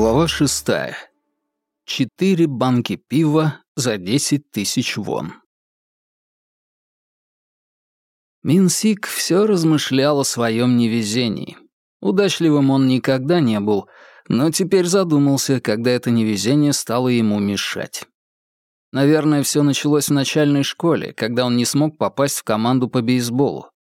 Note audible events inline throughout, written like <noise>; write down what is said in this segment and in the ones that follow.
Глава шестая. Четыре банки пива за десять тысяч вон. Минсик все размышлял о своем невезении. Удачливым он никогда не был, но теперь задумался, когда это невезение стало ему мешать. Наверное, все началось в начальной школе, когда он не смог попасть в команду по бейсболу.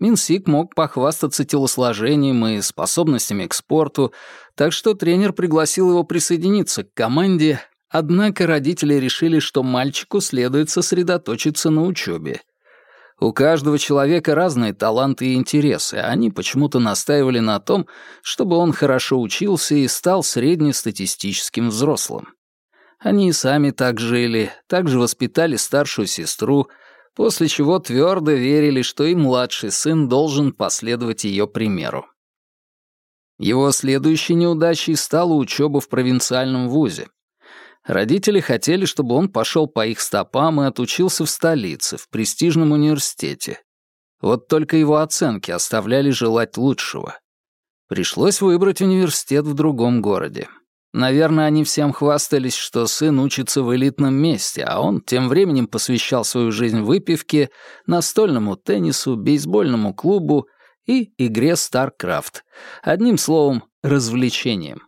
Минсик мог похвастаться телосложением и способностями к спорту, так что тренер пригласил его присоединиться к команде, однако родители решили, что мальчику следует сосредоточиться на учебе. У каждого человека разные таланты и интересы, а они почему-то настаивали на том, чтобы он хорошо учился и стал среднестатистическим взрослым. Они и сами так жили, также воспитали старшую сестру — после чего твердо верили, что и младший сын должен последовать ее примеру. Его следующей неудачей стала учеба в провинциальном вузе. Родители хотели, чтобы он пошел по их стопам и отучился в столице, в престижном университете. Вот только его оценки оставляли желать лучшего. Пришлось выбрать университет в другом городе. Наверное, они всем хвастались, что сын учится в элитном месте, а он тем временем посвящал свою жизнь выпивке, настольному теннису, бейсбольному клубу и игре StarCraft. Одним словом, развлечением.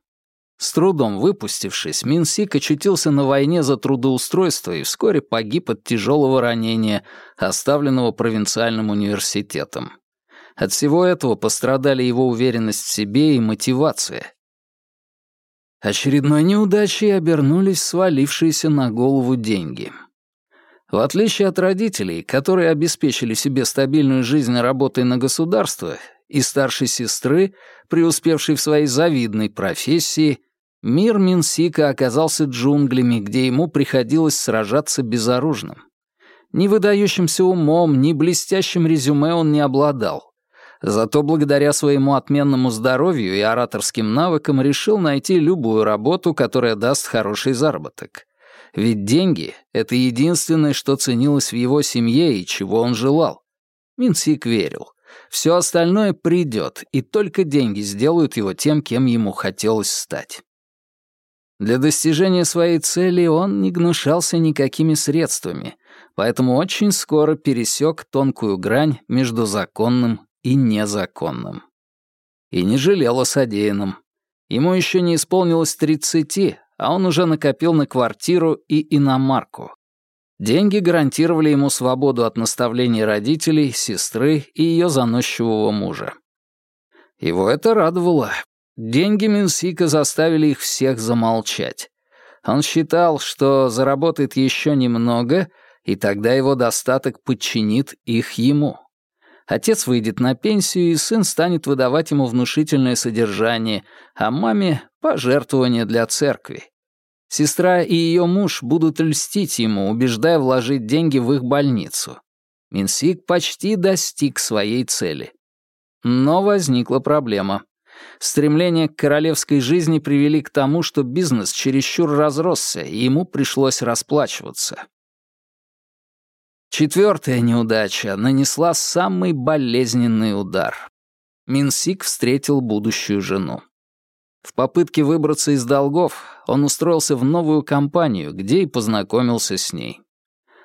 С трудом выпустившись, Минсик очутился на войне за трудоустройство и вскоре погиб от тяжелого ранения, оставленного провинциальным университетом. От всего этого пострадали его уверенность в себе и мотивация. Очередной неудачей обернулись свалившиеся на голову деньги. В отличие от родителей, которые обеспечили себе стабильную жизнь работой на государство, и старшей сестры, преуспевшей в своей завидной профессии, мир Минсика оказался джунглями, где ему приходилось сражаться безоружным. Ни выдающимся умом, ни блестящим резюме он не обладал. Зато благодаря своему отменному здоровью и ораторским навыкам решил найти любую работу, которая даст хороший заработок. Ведь деньги — это единственное, что ценилось в его семье и чего он желал. Минсик верил. Все остальное придет, и только деньги сделают его тем, кем ему хотелось стать. Для достижения своей цели он не гнушался никакими средствами, поэтому очень скоро пересек тонкую грань между законным и незаконным. И не жалел о содеянном. Ему еще не исполнилось тридцати, а он уже накопил на квартиру и иномарку. Деньги гарантировали ему свободу от наставлений родителей, сестры и ее заносчивого мужа. Его это радовало. Деньги Минсика заставили их всех замолчать. Он считал, что заработает еще немного, и тогда его достаток подчинит их ему. Отец выйдет на пенсию, и сын станет выдавать ему внушительное содержание, а маме — пожертвования для церкви. Сестра и ее муж будут льстить ему, убеждая вложить деньги в их больницу. Минсик почти достиг своей цели. Но возникла проблема. Стремление к королевской жизни привели к тому, что бизнес чересчур разросся, и ему пришлось расплачиваться. Четвертая неудача нанесла самый болезненный удар. Минсик встретил будущую жену. В попытке выбраться из долгов он устроился в новую компанию, где и познакомился с ней.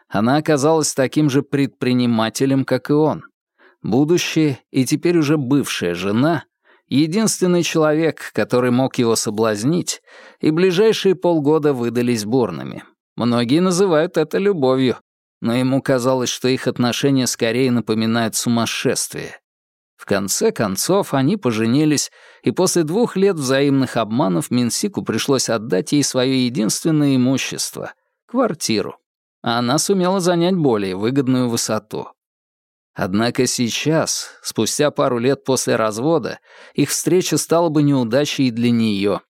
Она оказалась таким же предпринимателем, как и он. Будущая и теперь уже бывшая жена — единственный человек, который мог его соблазнить, и ближайшие полгода выдались бурными. Многие называют это любовью, но ему казалось, что их отношения скорее напоминают сумасшествие. В конце концов, они поженились, и после двух лет взаимных обманов Минсику пришлось отдать ей свое единственное имущество — квартиру. А она сумела занять более выгодную высоту. Однако сейчас, спустя пару лет после развода, их встреча стала бы неудачей и для нее.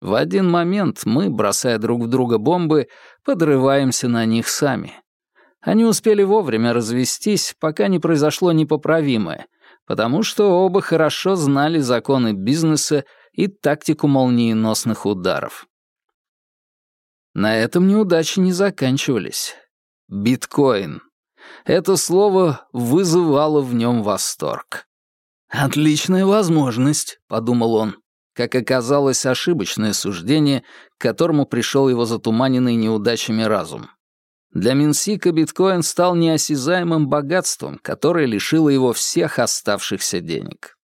В один момент мы, бросая друг в друга бомбы, подрываемся на них сами. Они успели вовремя развестись, пока не произошло непоправимое, потому что оба хорошо знали законы бизнеса и тактику молниеносных ударов. На этом неудачи не заканчивались. Биткоин. Это слово вызывало в нем восторг. «Отличная возможность», — подумал он. как оказалось, ошибочное суждение, к которому пришел его затуманенный неудачами разум. Для Минсика биткоин стал неосязаемым богатством, которое лишило его всех оставшихся денег.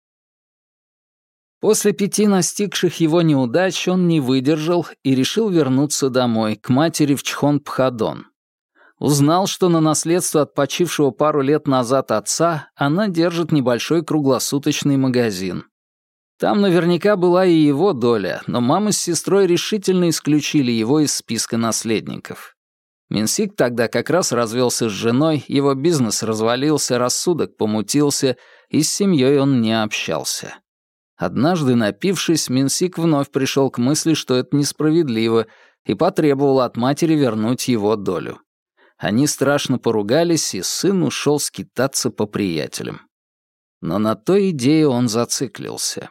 После пяти настигших его неудач он не выдержал и решил вернуться домой, к матери в Чхон-Пхадон. Узнал, что на наследство от почившего пару лет назад отца она держит небольшой круглосуточный магазин. Там наверняка была и его доля, но мама с сестрой решительно исключили его из списка наследников. Минсик тогда как раз развелся с женой, его бизнес развалился, рассудок помутился, и с семьей он не общался. Однажды, напившись, Минсик вновь пришел к мысли, что это несправедливо, и потребовал от матери вернуть его долю. Они страшно поругались, и сын ушел скитаться по приятелям. Но на той идее он зациклился.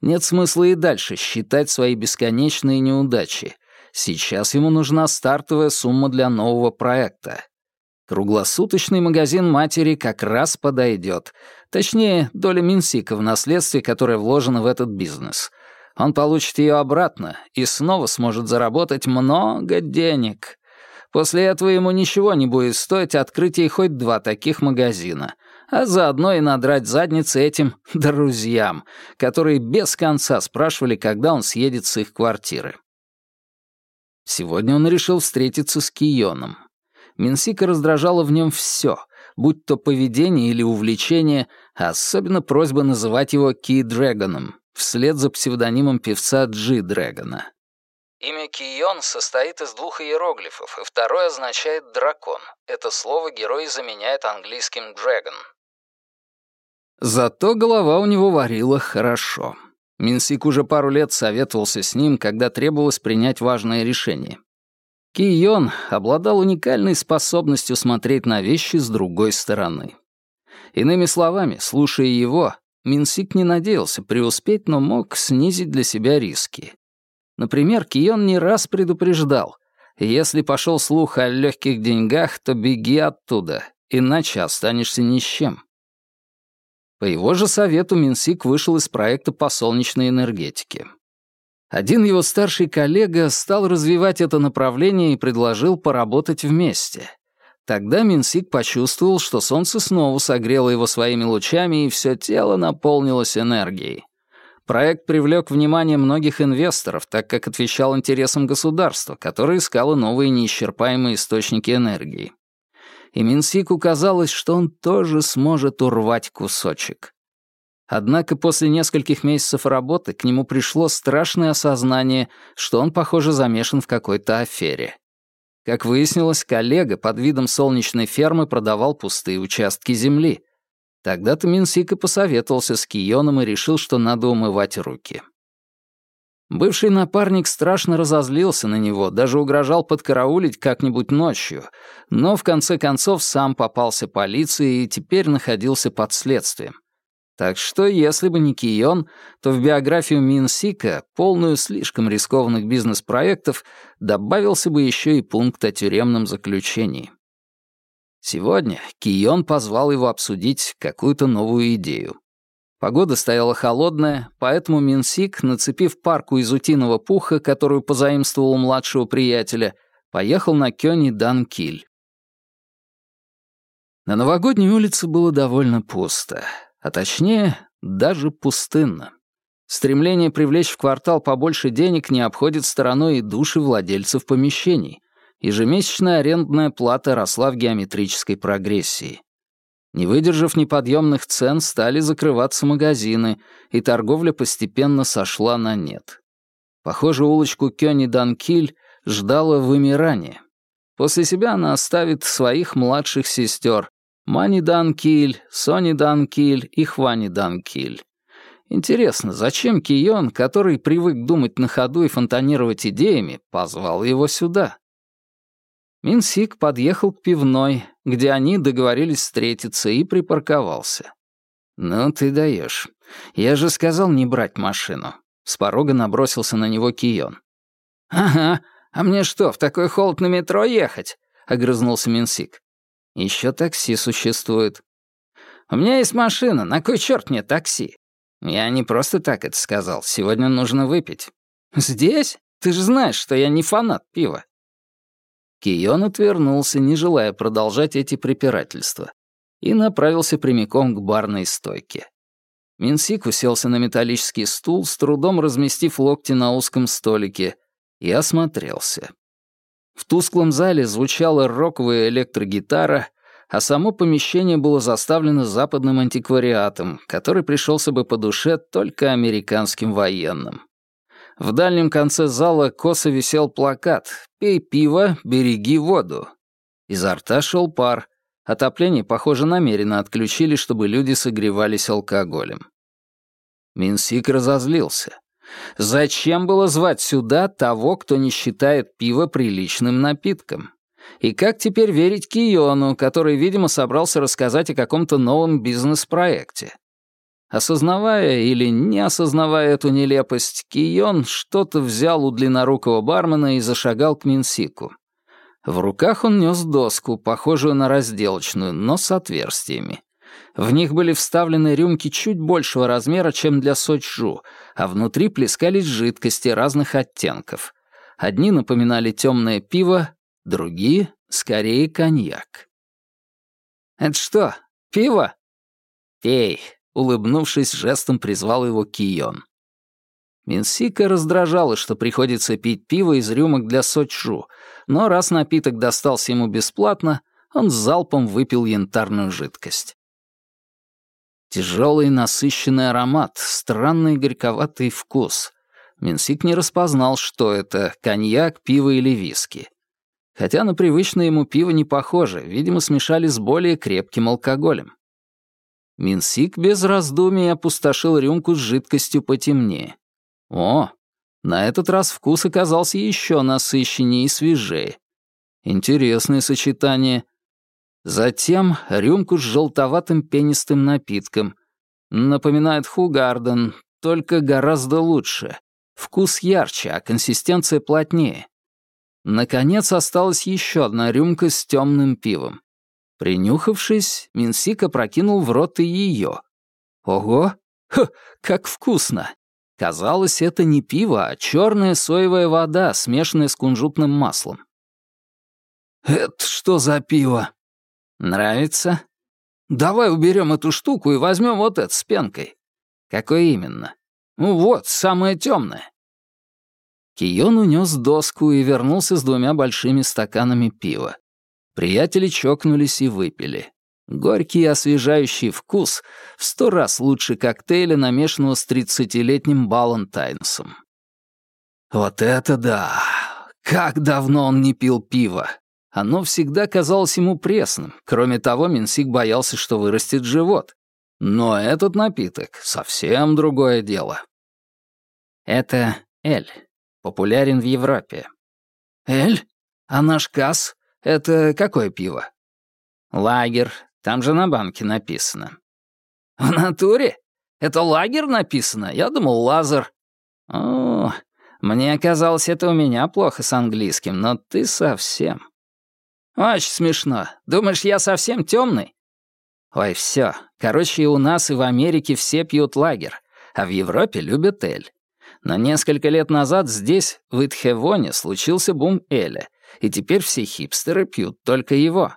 Нет смысла и дальше считать свои бесконечные неудачи. Сейчас ему нужна стартовая сумма для нового проекта. Круглосуточный магазин матери как раз подойдет. Точнее, доля Минсика в наследстве, которая вложена в этот бизнес. Он получит ее обратно и снова сможет заработать много денег. После этого ему ничего не будет стоить открытие хоть два таких магазина, а заодно и надрать задницы этим <laughs> друзьям, которые без конца спрашивали, когда он съедет с их квартиры. Сегодня он решил встретиться с Кионом. Минсика раздражало в нем все, будь то поведение или увлечение, а особенно просьба называть его Ки Дрэгоном, вслед за псевдонимом певца Джи Дрэгона. Имя Кион состоит из двух иероглифов, и второе означает «дракон». Это слово герой заменяет английским «dragon». Зато голова у него варила хорошо. Минсик уже пару лет советовался с ним, когда требовалось принять важное решение. Ки обладал уникальной способностью смотреть на вещи с другой стороны. Иными словами, слушая его, Минсик не надеялся преуспеть, но мог снизить для себя риски. Например, Кион не раз предупреждал, если пошел слух о легких деньгах, то беги оттуда, иначе останешься ни с чем. По его же совету Минсик вышел из проекта по солнечной энергетике. Один его старший коллега стал развивать это направление и предложил поработать вместе. Тогда Минсик почувствовал, что солнце снова согрело его своими лучами, и все тело наполнилось энергией. Проект привлек внимание многих инвесторов, так как отвечал интересам государства, которое искало новые неисчерпаемые источники энергии. И Минсику казалось, что он тоже сможет урвать кусочек. Однако после нескольких месяцев работы к нему пришло страшное осознание, что он, похоже, замешан в какой-то афере. Как выяснилось, коллега под видом солнечной фермы продавал пустые участки земли. Тогда-то Минсик и посоветовался с Кионом и решил, что надо умывать руки. Бывший напарник страшно разозлился на него, даже угрожал подкараулить как-нибудь ночью, но в конце концов сам попался полиции и теперь находился под следствием. Так что, если бы не Кион, то в биографию Минсика, полную слишком рискованных бизнес-проектов, добавился бы еще и пункт о тюремном заключении. Сегодня Кион позвал его обсудить какую-то новую идею. Погода стояла холодная, поэтому Минсик, нацепив парку из утиного пуха, которую позаимствовал у младшего приятеля, поехал на Кёни Данкиль. На новогодней улице было довольно пусто а точнее, даже пустынно. Стремление привлечь в квартал побольше денег не обходит стороной и души владельцев помещений. Ежемесячная арендная плата росла в геометрической прогрессии. Не выдержав неподъемных цен, стали закрываться магазины, и торговля постепенно сошла на нет. Похоже, улочку Кёни-Данкиль ждало вымирание. После себя она оставит своих младших сестер, Мани Данкиль, Сони Данкиль и Хвани Данкиль. Интересно, зачем Кион, который привык думать на ходу и фонтанировать идеями, позвал его сюда? Минсик подъехал к пивной, где они договорились встретиться, и припарковался. «Ну ты даешь. Я же сказал не брать машину». С порога набросился на него Кион. «Ага, а мне что, в такой холод на метро ехать?» — огрызнулся Минсик. Еще такси существует. У меня есть машина, на кой черт мне такси? «Я не просто так это сказал. Сегодня нужно выпить». «Здесь? Ты же знаешь, что я не фанат пива». Кион отвернулся, не желая продолжать эти препирательства, и направился прямиком к барной стойке. Минсик уселся на металлический стул, с трудом разместив локти на узком столике, и осмотрелся. В тусклом зале звучала роковая электрогитара, а само помещение было заставлено западным антиквариатом, который пришелся бы по душе только американским военным. В дальнем конце зала косо висел плакат «Пей пиво, береги воду». Изо рта шел пар. Отопление, похоже, намеренно отключили, чтобы люди согревались алкоголем. Минсик разозлился. Зачем было звать сюда того, кто не считает пиво приличным напитком? И как теперь верить Киону, который, видимо, собрался рассказать о каком-то новом бизнес-проекте? Осознавая или не осознавая эту нелепость, Кион что-то взял у длиннорукого бармена и зашагал к Минсику. В руках он нес доску, похожую на разделочную, но с отверстиями. В них были вставлены рюмки чуть большего размера, чем для сочжу, а внутри плескались жидкости разных оттенков. Одни напоминали темное пиво, другие — скорее коньяк. «Это что, пиво?» «Пей», — улыбнувшись, жестом призвал его Кион. Минсика раздражало, что приходится пить пиво из рюмок для сочжу, но раз напиток достался ему бесплатно, он залпом выпил янтарную жидкость. Тяжелый насыщенный аромат, странный горьковатый вкус. Минсик не распознал, что это — коньяк, пиво или виски. Хотя на привычное ему пиво не похоже, видимо, смешали с более крепким алкоголем. Минсик без раздумий опустошил рюмку с жидкостью потемнее. О, на этот раз вкус оказался еще насыщеннее и свежее. Интересное сочетание. Затем рюмку с желтоватым пенистым напитком. Напоминает Хугарден, только гораздо лучше. Вкус ярче, а консистенция плотнее. Наконец осталась еще одна рюмка с темным пивом. Принюхавшись, Минсика прокинул в рот и ее. Ого! Ха, как вкусно! Казалось, это не пиво, а черная соевая вода, смешанная с кунжутным маслом. «Это что за пиво?» «Нравится?» «Давай уберем эту штуку и возьмем вот это с пенкой». «Какое именно?» «Ну вот, самое темное. Кион унес доску и вернулся с двумя большими стаканами пива. Приятели чокнулись и выпили. Горький и освежающий вкус в сто раз лучше коктейля, намешанного с тридцатилетним Балантайнсом. Вот это да! Как давно он не пил пиво! Оно всегда казалось ему пресным. Кроме того, Минсик боялся, что вырастет живот. Но этот напиток — совсем другое дело. Это Эль популярен в Европе. «Эль? А наш Касс? Это какое пиво?» «Лагер. Там же на банке написано». <laughs> «В натуре? Это лагер написано? Я думал, лазер». «О, мне казалось, это у меня плохо с английским, но ты совсем...» «Очень смешно. Думаешь, я совсем темный?» «Ой, все. Короче, и у нас, и в Америке все пьют лагер, а в Европе любят эль. Но несколько лет назад здесь, в Итхевоне, случился бум Эля, и теперь все хипстеры пьют только его.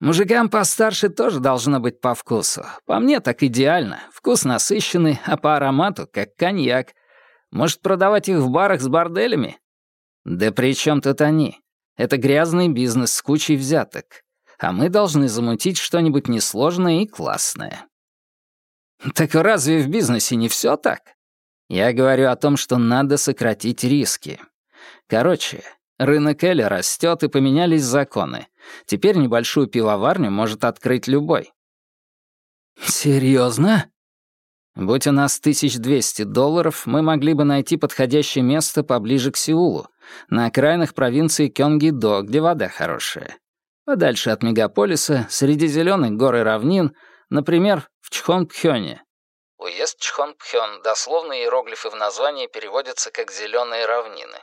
Мужикам постарше тоже должно быть по вкусу. По мне так идеально. Вкус насыщенный, а по аромату как коньяк. Может, продавать их в барах с борделями? Да при чем тут они? Это грязный бизнес с кучей взяток. А мы должны замутить что-нибудь несложное и классное. Так разве в бизнесе не все так? Я говорю о том, что надо сократить риски. Короче, рынок Эля растет и поменялись законы. Теперь небольшую пивоварню может открыть любой. Серьезно? Будь у нас 1200 долларов, мы могли бы найти подходящее место поближе к Сеулу, на окраинах провинции Кёнгидо, где вода хорошая. Подальше от мегаполиса, среди зеленых гор и равнин, например, в Чхонпхёне, Уезд Чхонпхён, дословно иероглифы в названии переводятся как «зеленые равнины».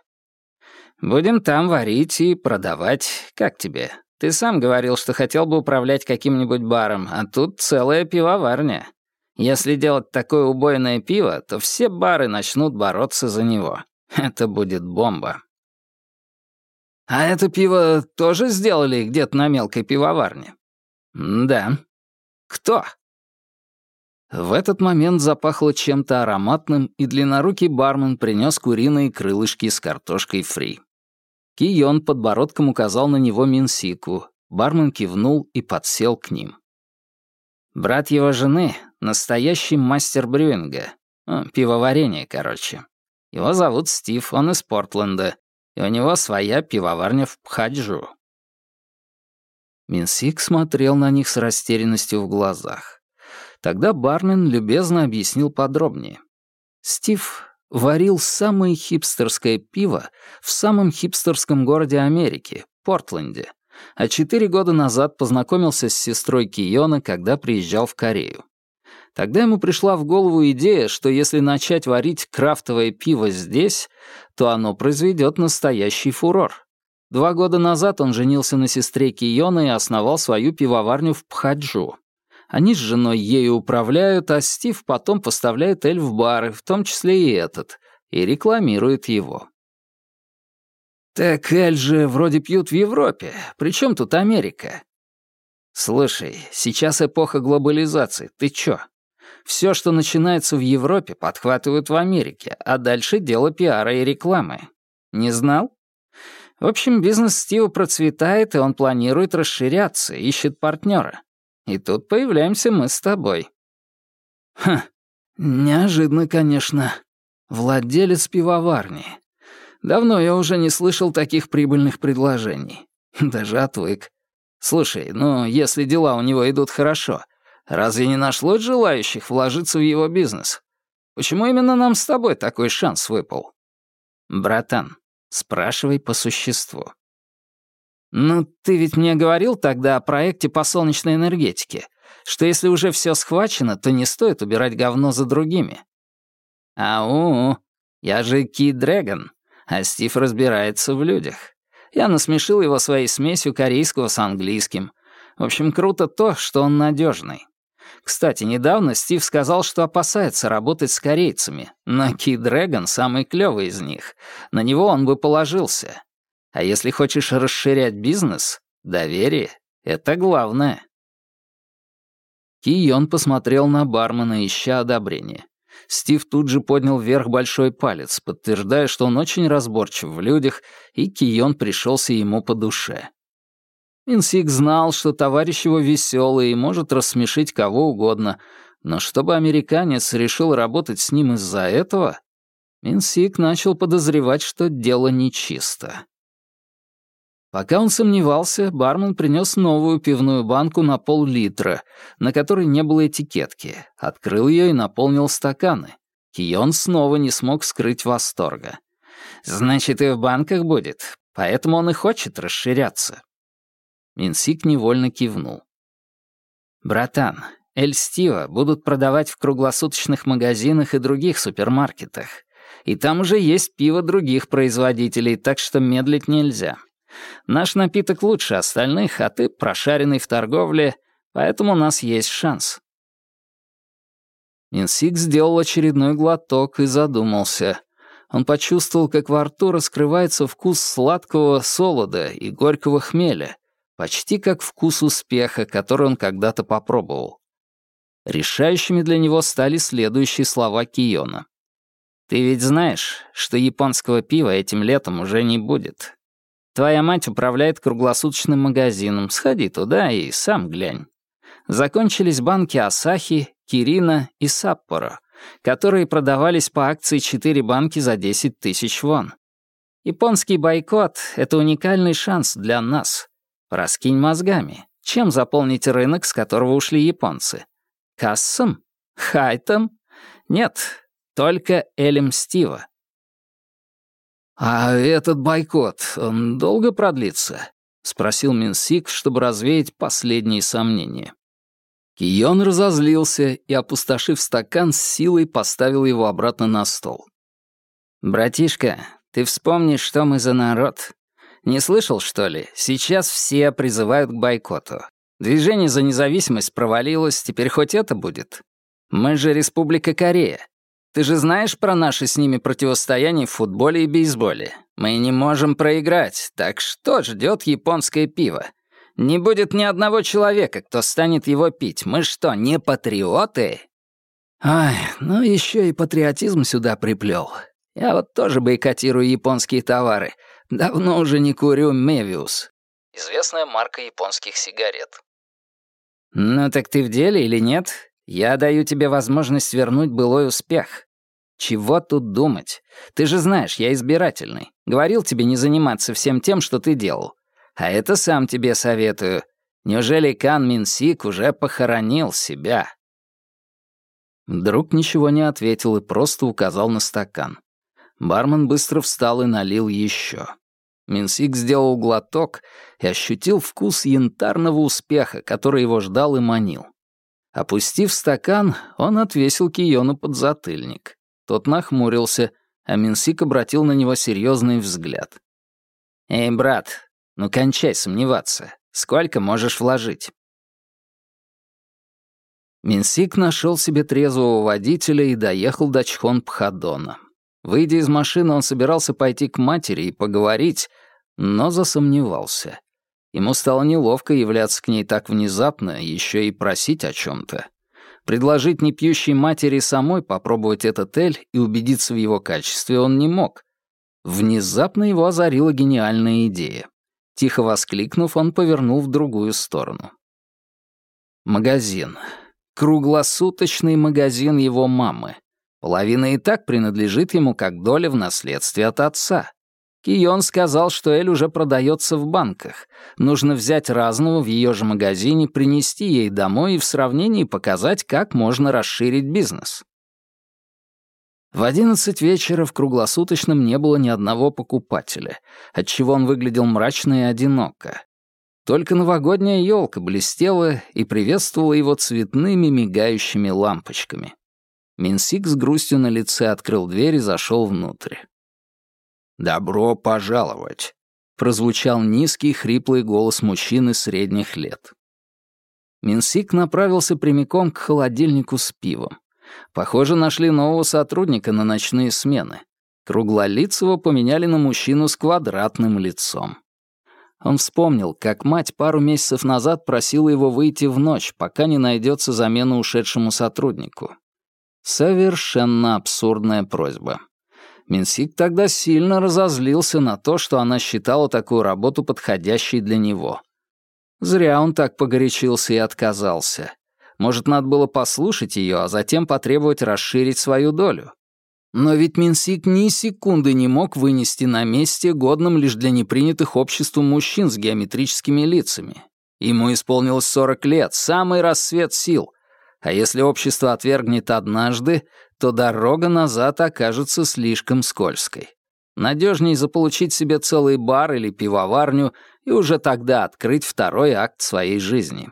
«Будем там варить и продавать. Как тебе? Ты сам говорил, что хотел бы управлять каким-нибудь баром, а тут целая пивоварня. Если делать такое убойное пиво, то все бары начнут бороться за него. Это будет бомба. А это пиво тоже сделали где-то на мелкой пивоварне? Да. Кто? В этот момент запахло чем-то ароматным, и длиннорукий бармен принес куриные крылышки с картошкой фри. Кион подбородком указал на него Минсику. Бармен кивнул и подсел к ним. Брат его жены — настоящий мастер брюинга. Ну, пивоварение, короче. Его зовут Стив, он из Портленда, и у него своя пивоварня в Пхаджу. Минсик смотрел на них с растерянностью в глазах. Тогда бармен любезно объяснил подробнее. Стив варил самое хипстерское пиво в самом хипстерском городе Америки, Портленде, а четыре года назад познакомился с сестрой Киона, когда приезжал в Корею. Тогда ему пришла в голову идея, что если начать варить крафтовое пиво здесь, то оно произведет настоящий фурор. Два года назад он женился на сестре Киона и основал свою пивоварню в Пхаджу. Они с женой ею управляют, а Стив потом поставляет эль в бары, в том числе и этот, и рекламирует его. «Так эль же вроде пьют в Европе. При чем тут Америка?» «Слушай, сейчас эпоха глобализации. Ты чё? Все, что начинается в Европе, подхватывают в Америке, а дальше дело пиара и рекламы. Не знал? В общем, бизнес Стива процветает, и он планирует расширяться, ищет партнера. И тут появляемся мы с тобой. Ха, неожиданно, конечно. Владелец пивоварни. Давно я уже не слышал таких прибыльных предложений. Даже отвык. Слушай, ну, если дела у него идут хорошо, разве не нашлось желающих вложиться в его бизнес? Почему именно нам с тобой такой шанс выпал? Братан, спрашивай по существу. «Ну, ты ведь мне говорил тогда о проекте по солнечной энергетике, что если уже все схвачено, то не стоит убирать говно за другими». «Ау, я же Ки Дрэгон, а Стив разбирается в людях. Я насмешил его своей смесью корейского с английским. В общем, круто то, что он надежный. Кстати, недавно Стив сказал, что опасается работать с корейцами, но Ки Дрэгон самый клёвый из них. На него он бы положился. А если хочешь расширять бизнес, доверие — это главное. Кийон посмотрел на бармена, ища одобрения. Стив тут же поднял вверх большой палец, подтверждая, что он очень разборчив в людях, и Кион пришелся ему по душе. Инсик знал, что товарищ его веселый и может рассмешить кого угодно, но чтобы американец решил работать с ним из-за этого, Минсик начал подозревать, что дело нечисто. Пока он сомневался, бармен принес новую пивную банку на пол-литра, на которой не было этикетки, открыл ее и наполнил стаканы. Кион снова не смог скрыть восторга. «Значит, и в банках будет, поэтому он и хочет расширяться». Минсик невольно кивнул. «Братан, Эль Стива будут продавать в круглосуточных магазинах и других супермаркетах. И там уже есть пиво других производителей, так что медлить нельзя. Наш напиток лучше остальных, а ты прошаренный в торговле, поэтому у нас есть шанс». Инсик сделал очередной глоток и задумался. Он почувствовал, как во рту раскрывается вкус сладкого солода и горького хмеля, почти как вкус успеха, который он когда-то попробовал. Решающими для него стали следующие слова Киона. «Ты ведь знаешь, что японского пива этим летом уже не будет. Твоя мать управляет круглосуточным магазином. Сходи туда и сам глянь. Закончились банки Асахи, Кирина и Саппоро, которые продавались по акции 4 банки за 10 тысяч вон. Японский бойкот — это уникальный шанс для нас. Раскинь мозгами. Чем заполнить рынок, с которого ушли японцы? Кассом? Хайтом? Нет, только Элем Стива. «А этот бойкот, он долго продлится?» — спросил Минсик, чтобы развеять последние сомнения. Кион разозлился и, опустошив стакан, с силой поставил его обратно на стол. «Братишка, ты вспомни, что мы за народ. Не слышал, что ли? Сейчас все призывают к бойкоту. Движение за независимость провалилось, теперь хоть это будет. Мы же Республика Корея. Ты же знаешь про наше с ними противостояние в футболе и бейсболе? Мы не можем проиграть, так что ждет японское пиво? Не будет ни одного человека, кто станет его пить. Мы что, не патриоты? Ай, ну еще и патриотизм сюда приплел. Я вот тоже бойкотирую японские товары. Давно уже не курю Мевиус. Известная марка японских сигарет. Ну так ты в деле или нет? Я даю тебе возможность вернуть былой успех. Чего тут думать? Ты же знаешь, я избирательный. Говорил тебе не заниматься всем тем, что ты делал. А это сам тебе советую. Неужели Кан Минсик уже похоронил себя?» Друг ничего не ответил и просто указал на стакан. Бармен быстро встал и налил еще. Минсик сделал глоток и ощутил вкус янтарного успеха, который его ждал и манил. Опустив стакан, он отвесил Киону подзатыльник. Тот нахмурился, а Минсик обратил на него серьезный взгляд. «Эй, брат, ну кончай сомневаться. Сколько можешь вложить?» Минсик нашел себе трезвого водителя и доехал до Чхон-Пхадона. Выйдя из машины, он собирался пойти к матери и поговорить, но засомневался. Ему стало неловко являться к ней так внезапно, еще и просить о чем-то. Предложить непьющей матери самой попробовать этот эль и убедиться в его качестве он не мог. Внезапно его озарила гениальная идея. Тихо воскликнув, он повернул в другую сторону. Магазин. Круглосуточный магазин его мамы. Половина и так принадлежит ему как доля в наследстве от отца. Кион сказал, что Эль уже продается в банках. Нужно взять разного в ее же магазине, принести ей домой и в сравнении показать, как можно расширить бизнес. В одиннадцать вечера в круглосуточном не было ни одного покупателя, отчего он выглядел мрачно и одиноко. Только новогодняя елка блестела и приветствовала его цветными мигающими лампочками. Минсик с грустью на лице открыл дверь и зашел внутрь. «Добро пожаловать!» — прозвучал низкий, хриплый голос мужчины средних лет. Минсик направился прямиком к холодильнику с пивом. Похоже, нашли нового сотрудника на ночные смены. Круглолицего поменяли на мужчину с квадратным лицом. Он вспомнил, как мать пару месяцев назад просила его выйти в ночь, пока не найдется замена ушедшему сотруднику. Совершенно абсурдная просьба. Минсик тогда сильно разозлился на то, что она считала такую работу подходящей для него. Зря он так погорячился и отказался. Может, надо было послушать ее, а затем потребовать расширить свою долю. Но ведь Минсик ни секунды не мог вынести на месте, годном лишь для непринятых обществом мужчин с геометрическими лицами. Ему исполнилось 40 лет, самый рассвет сил. А если общество отвергнет однажды, то дорога назад окажется слишком скользкой. Надежнее заполучить себе целый бар или пивоварню и уже тогда открыть второй акт своей жизни.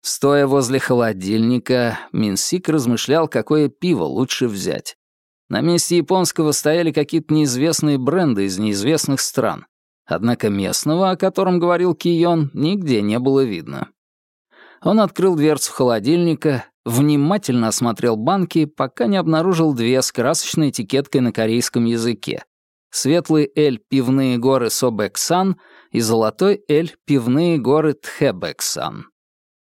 Стоя возле холодильника, Минсик размышлял, какое пиво лучше взять. На месте японского стояли какие-то неизвестные бренды из неизвестных стран. Однако местного, о котором говорил Кион, нигде не было видно. Он открыл дверцу холодильника, внимательно осмотрел банки, пока не обнаружил две с красочной этикеткой на корейском языке. Светлый «Эль» пивные горы Собексан и золотой «Эль» пивные горы Тхэбексан.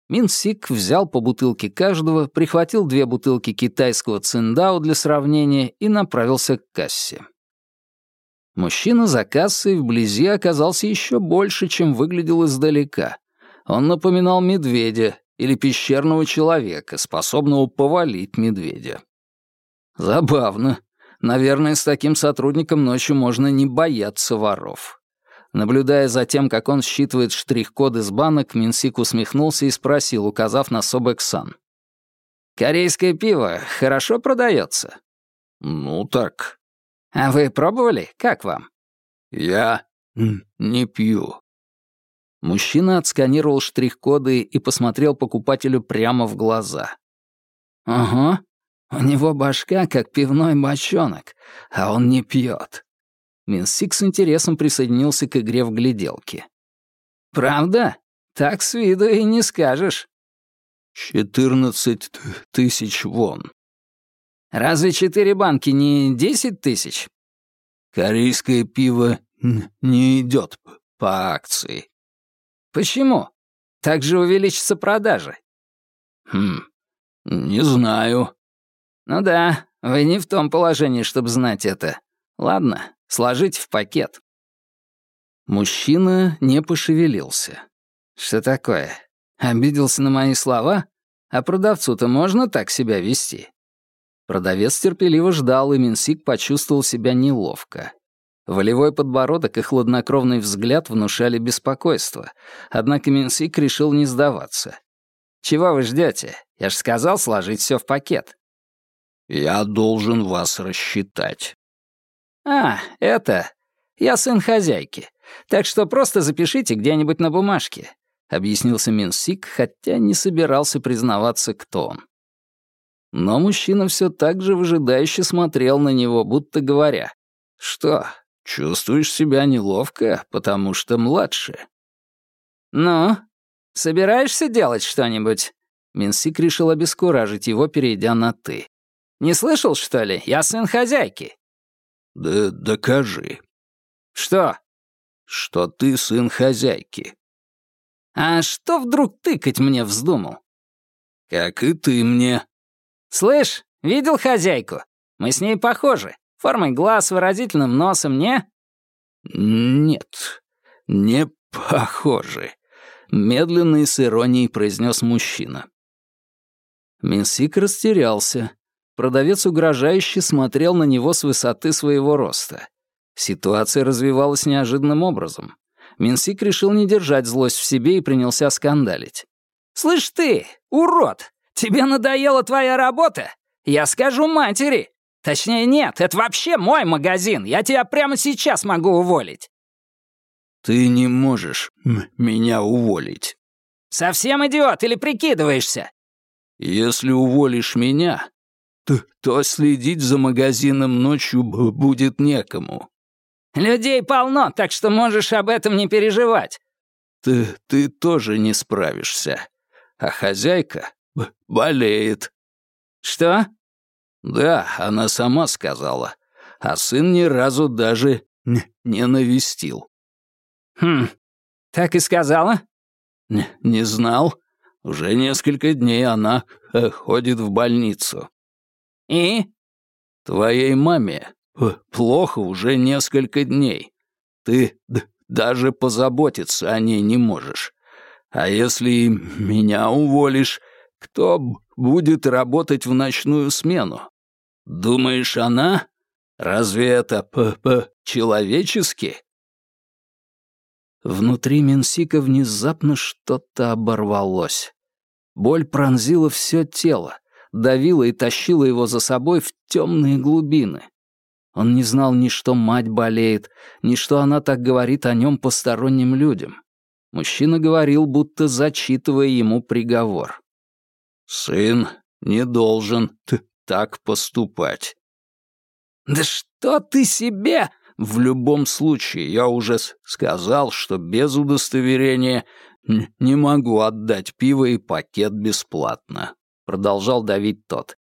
Минсик взял по бутылке каждого, прихватил две бутылки китайского циндао для сравнения и направился к кассе. Мужчина за кассой вблизи оказался еще больше, чем выглядел издалека. Он напоминал медведя или пещерного человека, способного повалить медведя. Забавно. Наверное, с таким сотрудником ночью можно не бояться воров. Наблюдая за тем, как он считывает штрих-коды с банок, Минсик усмехнулся и спросил, указав на Собексан. «Корейское пиво хорошо продается?» «Ну так». «А вы пробовали? Как вам?» «Я не пью». Мужчина отсканировал штрих-коды и посмотрел покупателю прямо в глаза. «Ага, у него башка, как пивной бочонок, а он не пьет. Минсик с интересом присоединился к игре в гляделки. «Правда? Так с виду и не скажешь». «Четырнадцать тысяч вон». «Разве четыре банки не десять тысяч?» «Корейское пиво не идет по акции». «Почему? Так же увеличатся продажи». «Хм, не знаю». «Ну да, вы не в том положении, чтобы знать это. Ладно, сложите в пакет». Мужчина не пошевелился. «Что такое? Обиделся на мои слова? А продавцу-то можно так себя вести?» Продавец терпеливо ждал, и Минсик почувствовал себя неловко. Волевой подбородок и хладнокровный взгляд внушали беспокойство, однако Минсик решил не сдаваться. «Чего вы ждете? Я же сказал сложить все в пакет». «Я должен вас рассчитать». «А, это... Я сын хозяйки. Так что просто запишите где-нибудь на бумажке», — объяснился Минсик, хотя не собирался признаваться, кто он. Но мужчина все так же выжидающе смотрел на него, будто говоря, «Что, чувствуешь себя неловко, потому что младше?» «Ну, собираешься делать что-нибудь?» Минсик решил обескуражить его, перейдя на «ты». «Не слышал, что ли? Я сын хозяйки». «Да докажи». «Что?» «Что ты сын хозяйки». «А что вдруг тыкать мне вздумал?» «Как и ты мне». «Слышь, видел хозяйку? Мы с ней похожи. Формой глаз, выразительным носом, не?» «Нет, не похожи», — медленно и с иронией произнес мужчина. Минсик растерялся. Продавец угрожающе смотрел на него с высоты своего роста. Ситуация развивалась неожиданным образом. Минсик решил не держать злость в себе и принялся скандалить. «Слышь ты, урод, тебе надоела твоя работа? Я скажу матери. Точнее, нет, это вообще мой магазин. Я тебя прямо сейчас могу уволить». «Ты не можешь меня уволить». «Совсем идиот или прикидываешься?» «Если уволишь меня, то, то следить за магазином ночью будет некому». «Людей полно, так что можешь об этом не переживать». «Ты, ты тоже не справишься. А хозяйка болеет». «Что?» «Да, она сама сказала. А сын ни разу даже не навестил». «Хм, так и сказала?» Н «Не знал. Уже несколько дней она э, ходит в больницу». «И?» «Твоей маме плохо уже несколько дней. Ты даже позаботиться о ней не можешь. А если меня уволишь, кто будет работать в ночную смену? Думаешь, она? Разве это по-по-человечески?» Внутри Минсика внезапно что-то оборвалось. Боль пронзила все тело, давила и тащила его за собой в темные глубины. Он не знал ни что мать болеет, ни что она так говорит о нем посторонним людям. Мужчина говорил, будто зачитывая ему приговор. «Сын не должен так поступать». «Да что ты себе!» «В любом случае, я уже сказал, что без удостоверения не могу отдать пиво и пакет бесплатно», — продолжал давить тот.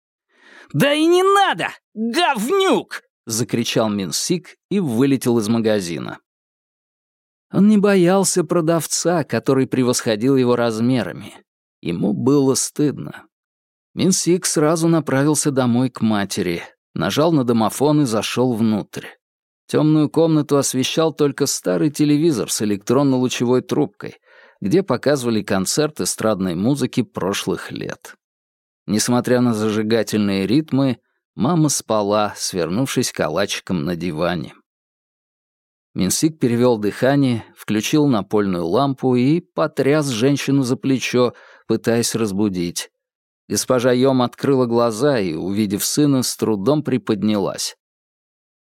«Да и не надо, говнюк!» — закричал Минсик и вылетел из магазина. Он не боялся продавца, который превосходил его размерами. Ему было стыдно. Минсик сразу направился домой к матери, нажал на домофон и зашел внутрь. Темную комнату освещал только старый телевизор с электронно-лучевой трубкой, где показывали концерт эстрадной музыки прошлых лет. Несмотря на зажигательные ритмы, мама спала, свернувшись калачиком на диване. Минсик перевел дыхание, включил напольную лампу и потряс женщину за плечо, пытаясь разбудить. Госпожа Йом открыла глаза и, увидев сына, с трудом приподнялась.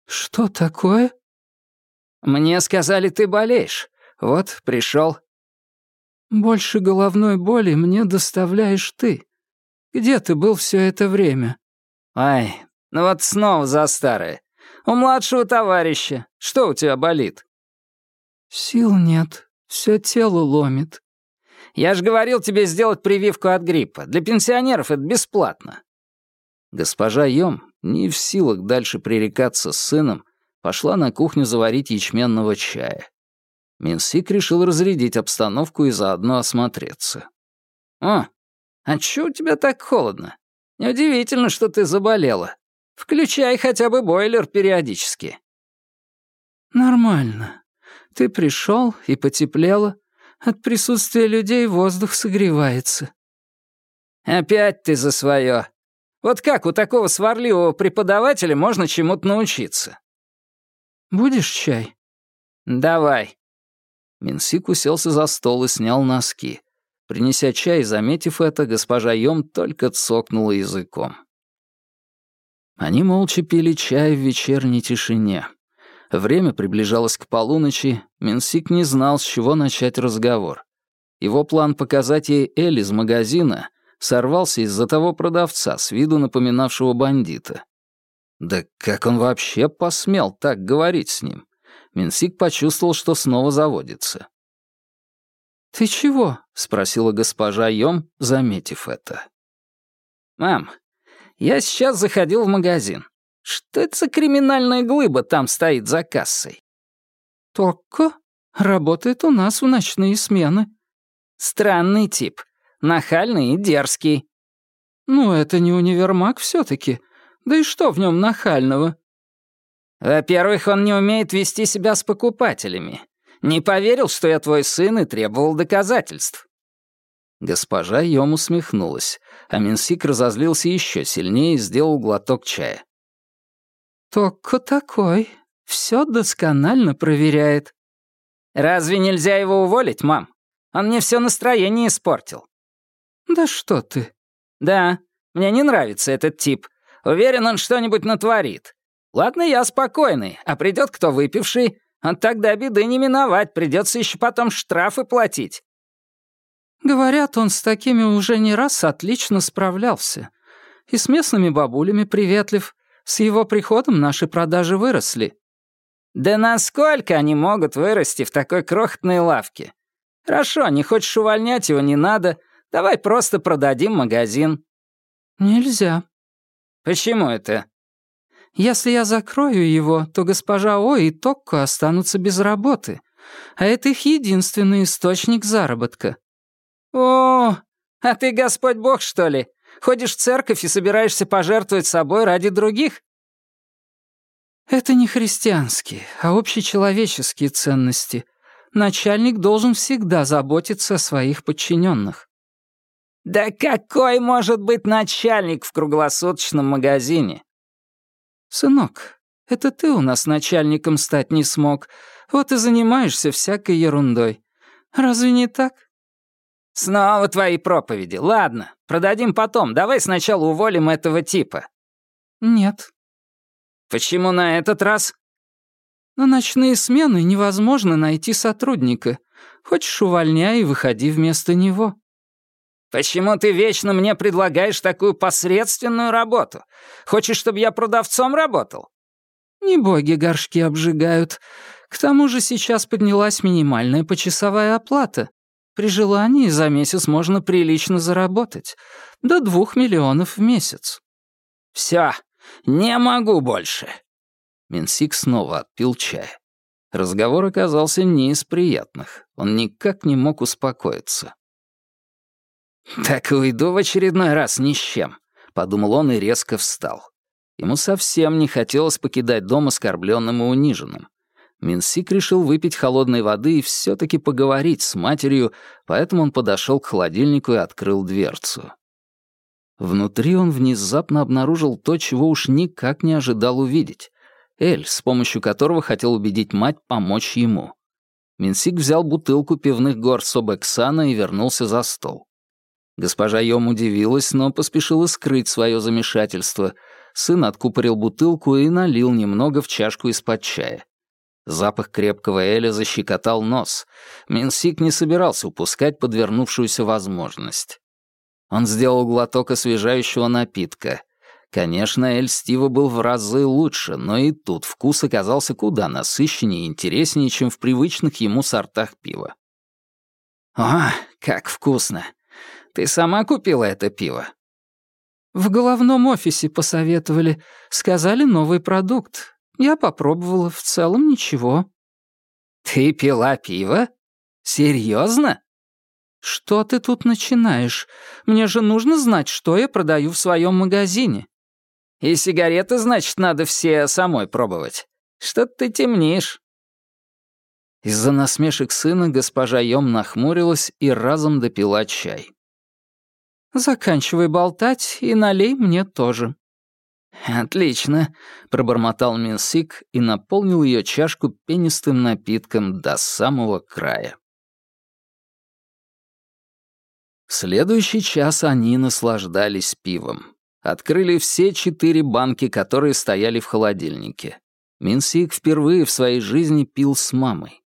«Что такое?» «Мне сказали, ты болеешь. Вот, пришел». «Больше головной боли мне доставляешь ты. Где ты был все это время?» «Ай, ну вот снова за старое. У младшего товарища. Что у тебя болит?» «Сил нет. Все тело ломит». Я же говорил тебе сделать прививку от гриппа. Для пенсионеров это бесплатно». Госпожа Йом, не в силах дальше пререкаться с сыном, пошла на кухню заварить ячменного чая. Минсик решил разрядить обстановку и заодно осмотреться. «О, а чё у тебя так холодно? Неудивительно, что ты заболела. Включай хотя бы бойлер периодически». «Нормально. Ты пришел и потеплело. От присутствия людей воздух согревается». «Опять ты за свое. Вот как у такого сварливого преподавателя можно чему-то научиться?» «Будешь чай?» «Давай». Минсик уселся за стол и снял носки. Принеся чай, заметив это, госпожа Йом только цокнула языком. Они молча пили чай в вечерней тишине. Время приближалось к полуночи, Минсик не знал, с чего начать разговор. Его план показать ей Эль из магазина сорвался из-за того продавца, с виду напоминавшего бандита. Да как он вообще посмел так говорить с ним? Минсик почувствовал, что снова заводится. «Ты чего?» — спросила госпожа Йом, заметив это. «Мам, я сейчас заходил в магазин. Что это за криминальная глыба там стоит за кассой?» «Токко работает у нас в ночные смены». «Странный тип. Нахальный и дерзкий». «Ну, это не универмаг все таки Да и что в нем нахального?» «Во-первых, он не умеет вести себя с покупателями. Не поверил, что я твой сын и требовал доказательств». Госпожа Йом усмехнулась, а Минсик разозлился еще сильнее и сделал глоток чая. «Только такой. Все досконально проверяет». «Разве нельзя его уволить, мам? Он мне все настроение испортил». «Да что ты?» «Да, мне не нравится этот тип. Уверен, он что-нибудь натворит. Ладно, я спокойный, а придет кто выпивший, а тогда беды не миновать, придется еще потом штрафы платить». Говорят, он с такими уже не раз отлично справлялся. И с местными бабулями приветлив. С его приходом наши продажи выросли. Да насколько они могут вырасти в такой крохотной лавке? Хорошо, не хочешь увольнять его, не надо. Давай просто продадим магазин. Нельзя. Почему это? Если я закрою его, то госпожа О и Токко останутся без работы. А это их единственный источник заработка. О, а ты Господь Бог, что ли? Ходишь в церковь и собираешься пожертвовать собой ради других? Это не христианские, а общечеловеческие ценности. Начальник должен всегда заботиться о своих подчиненных. Да какой может быть начальник в круглосуточном магазине? Сынок, это ты у нас начальником стать не смог, вот и занимаешься всякой ерундой. Разве не так? Снова твои проповеди. Ладно, продадим потом. Давай сначала уволим этого типа. Нет. Почему на этот раз? На ночные смены невозможно найти сотрудника. Хочешь, увольняй и выходи вместо него. Почему ты вечно мне предлагаешь такую посредственную работу? Хочешь, чтобы я продавцом работал? Не боги горшки обжигают. К тому же сейчас поднялась минимальная почасовая оплата. При желании за месяц можно прилично заработать. До двух миллионов в месяц. Все, не могу больше. Минсик снова отпил чая. Разговор оказался не из приятных. Он никак не мог успокоиться. «Так уйду в очередной раз ни с чем», — подумал он и резко встал. Ему совсем не хотелось покидать дом оскорбленным и униженным. Минсик решил выпить холодной воды и все-таки поговорить с матерью, поэтому он подошел к холодильнику и открыл дверцу. Внутри он внезапно обнаружил то, чего уж никак не ожидал увидеть. Эль, с помощью которого хотел убедить мать помочь ему. Минсик взял бутылку пивных гор Собексана и вернулся за стол. Госпожа Йом удивилась, но поспешила скрыть свое замешательство. Сын откупорил бутылку и налил немного в чашку из-под чая. Запах крепкого эля защекотал нос. Минсик не собирался упускать подвернувшуюся возможность. Он сделал глоток освежающего напитка. Конечно, эль Стива был в разы лучше, но и тут вкус оказался куда насыщеннее и интереснее, чем в привычных ему сортах пива. «О, как вкусно! Ты сама купила это пиво?» «В головном офисе посоветовали. Сказали новый продукт. Я попробовала, в целом ничего». «Ты пила пиво? Серьезно?» «Что ты тут начинаешь? Мне же нужно знать, что я продаю в своем магазине». «И сигареты, значит, надо все самой пробовать. Что ты темнишь?» Из-за насмешек сына госпожа Йом нахмурилась и разом допила чай. «Заканчивай болтать и налей мне тоже». «Отлично», — пробормотал Минсик и наполнил ее чашку пенистым напитком до самого края. следующий час они наслаждались пивом. Открыли все четыре банки, которые стояли в холодильнике. Минсик впервые в своей жизни пил с мамой.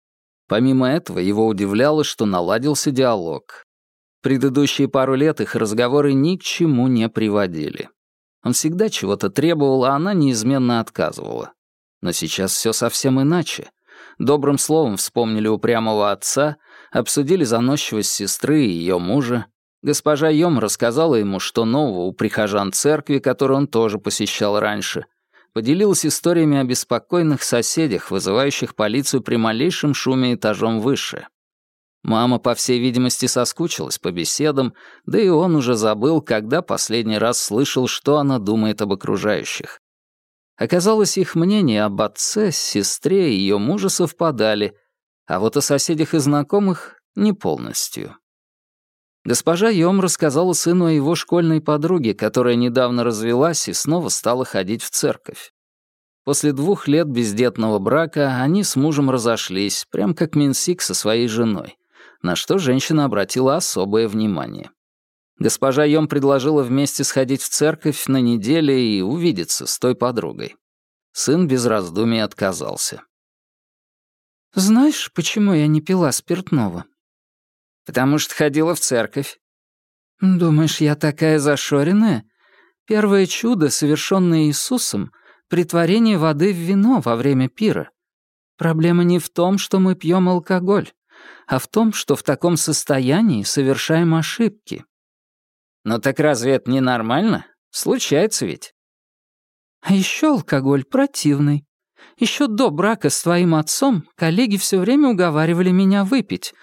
Помимо этого, его удивляло, что наладился диалог. Предыдущие пару лет их разговоры ни к чему не приводили. Он всегда чего-то требовал, а она неизменно отказывала. Но сейчас все совсем иначе. Добрым словом вспомнили упрямого отца, обсудили заносчивость сестры и ее мужа. Госпожа Йом рассказала ему, что нового у прихожан церкви, которую он тоже посещал раньше, поделилась историями о беспокойных соседях, вызывающих полицию при малейшем шуме этажом выше. Мама, по всей видимости, соскучилась по беседам, да и он уже забыл, когда последний раз слышал, что она думает об окружающих. Оказалось, их мнения об отце, сестре и ее муже совпадали, а вот о соседях и знакомых — не полностью. Госпожа Йом рассказала сыну о его школьной подруге, которая недавно развелась и снова стала ходить в церковь. После двух лет бездетного брака они с мужем разошлись, прям как Минсик со своей женой, на что женщина обратила особое внимание. Госпожа Йом предложила вместе сходить в церковь на неделе и увидеться с той подругой. Сын без раздумий отказался. «Знаешь, почему я не пила спиртного?» Потому что ходила в церковь. Думаешь, я такая зашоренная? Первое чудо, совершенное Иисусом, притворение воды в вино во время пира. Проблема не в том, что мы пьем алкоголь, а в том, что в таком состоянии совершаем ошибки. Но так разве это не нормально? Случается ведь. А еще алкоголь противный. Еще до брака с твоим отцом коллеги все время уговаривали меня выпить,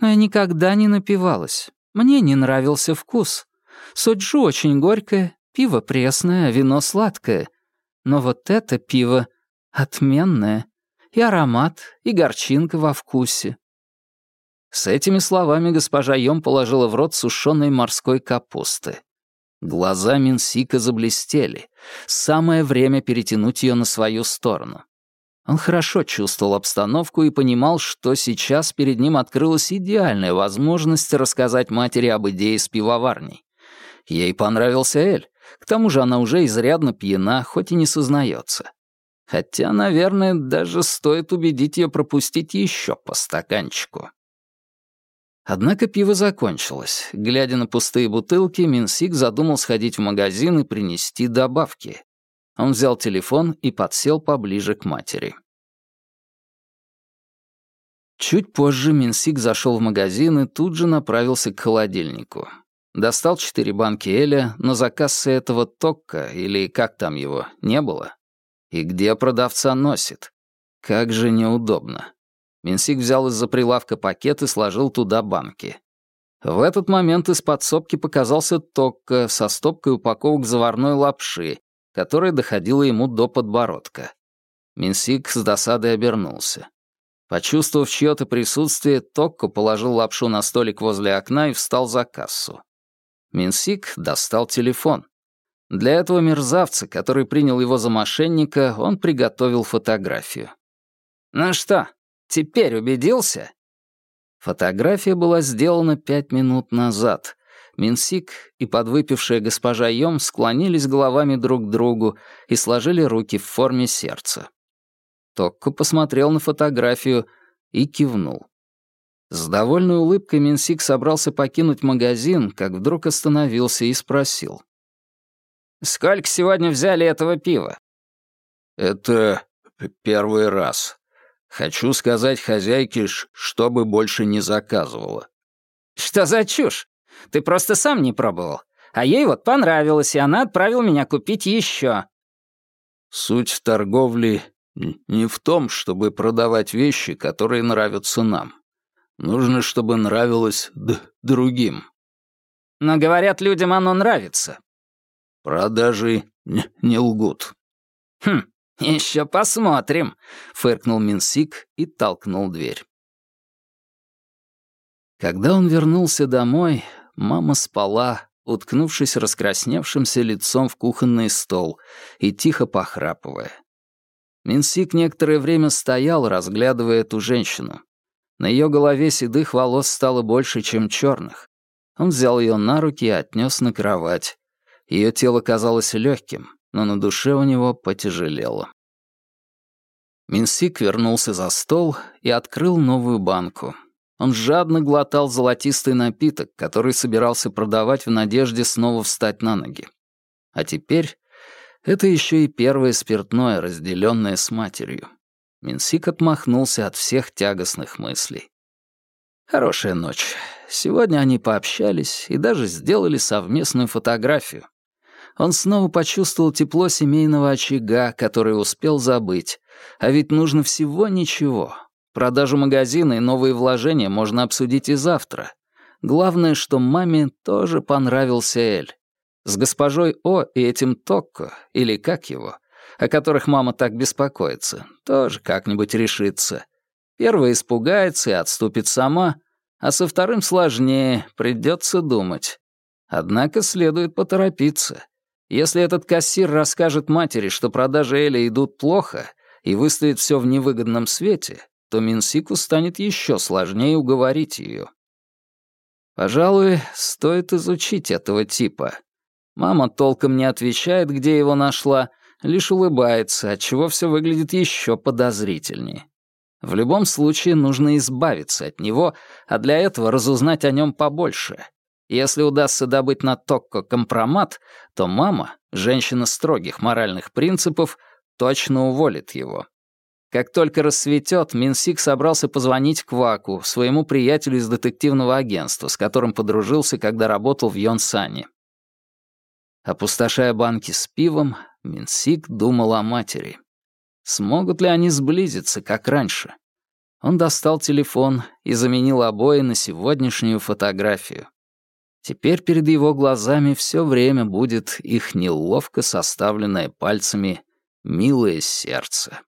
но я никогда не напивалась. Мне не нравился вкус. Соджу очень горькое, пиво пресное, а вино сладкое. Но вот это пиво отменное. И аромат, и горчинка во вкусе. С этими словами госпожа Йом положила в рот сушеной морской капусты. Глаза Минсика заблестели. Самое время перетянуть ее на свою сторону. Он хорошо чувствовал обстановку и понимал, что сейчас перед ним открылась идеальная возможность рассказать матери об идее с пивоварней. Ей понравился Эль, к тому же она уже изрядно пьяна, хоть и не сознается. Хотя, наверное, даже стоит убедить ее пропустить еще по стаканчику. Однако пиво закончилось. Глядя на пустые бутылки, Минсик задумал сходить в магазин и принести добавки. Он взял телефон и подсел поближе к матери. Чуть позже Минсик зашел в магазин и тут же направился к холодильнику. Достал четыре банки Эля, но заказ этого Токка, или как там его, не было. И где продавца носит? Как же неудобно. Минсик взял из-за прилавка пакет и сложил туда банки. В этот момент из подсобки показался Токка со стопкой упаковок заварной лапши которая доходила ему до подбородка. Минсик с досадой обернулся. Почувствовав чьё-то присутствие, Токко положил лапшу на столик возле окна и встал за кассу. Минсик достал телефон. Для этого мерзавца, который принял его за мошенника, он приготовил фотографию. «Ну что, теперь убедился?» Фотография была сделана пять минут назад, Минсик и подвыпившая госпожа Йом склонились головами друг к другу и сложили руки в форме сердца. Токко посмотрел на фотографию и кивнул. С довольной улыбкой Минсик собрался покинуть магазин, как вдруг остановился и спросил. «Сколько сегодня взяли этого пива?» «Это первый раз. Хочу сказать хозяйке, чтобы больше не заказывала». «Что за чушь? Ты просто сам не пробовал. А ей вот понравилось, и она отправила меня купить еще». «Суть торговли не в том, чтобы продавать вещи, которые нравятся нам. Нужно, чтобы нравилось другим». «Но говорят, людям оно нравится». «Продажи не лгут». «Хм, еще посмотрим», — фыркнул Минсик и толкнул дверь. Когда он вернулся домой, мама спала, уткнувшись раскрасневшимся лицом в кухонный стол и тихо похрапывая. Минсик некоторое время стоял, разглядывая эту женщину. На ее голове седых волос стало больше, чем черных. Он взял ее на руки и отнес на кровать. Ее тело казалось легким, но на душе у него потяжелело. Минсик вернулся за стол и открыл новую банку. Он жадно глотал золотистый напиток, который собирался продавать в надежде снова встать на ноги. А теперь это еще и первое спиртное, разделенное с матерью. Минсик отмахнулся от всех тягостных мыслей. Хорошая ночь. Сегодня они пообщались и даже сделали совместную фотографию. Он снова почувствовал тепло семейного очага, который успел забыть. А ведь нужно всего ничего, Продажу магазина и новые вложения можно обсудить и завтра. Главное, что маме тоже понравился Эль. С госпожой О и этим Токко, или как его, о которых мама так беспокоится, тоже как-нибудь решится. Первая испугается и отступит сама, а со вторым сложнее, придется думать. Однако следует поторопиться. Если этот кассир расскажет матери, что продажи Эля идут плохо, и выставит все в невыгодном свете, то Минсику станет еще сложнее уговорить ее. Пожалуй, стоит изучить этого типа. Мама толком не отвечает, где его нашла, лишь улыбается, отчего все выглядит еще подозрительнее. В любом случае нужно избавиться от него, а для этого разузнать о нем побольше. Если удастся добыть на Токко компромат, то мама, женщина строгих моральных принципов, точно уволит его. Как только рассветет, Минсик собрался позвонить Кваку, своему приятелю из детективного агентства, с которым подружился, когда работал в Йонсане. Опустошая банки с пивом, Минсик думал о матери. Смогут ли они сблизиться, как раньше? Он достал телефон и заменил обои на сегодняшнюю фотографию. Теперь перед его глазами все время будет их неловко составленное пальцами «Милое сердце».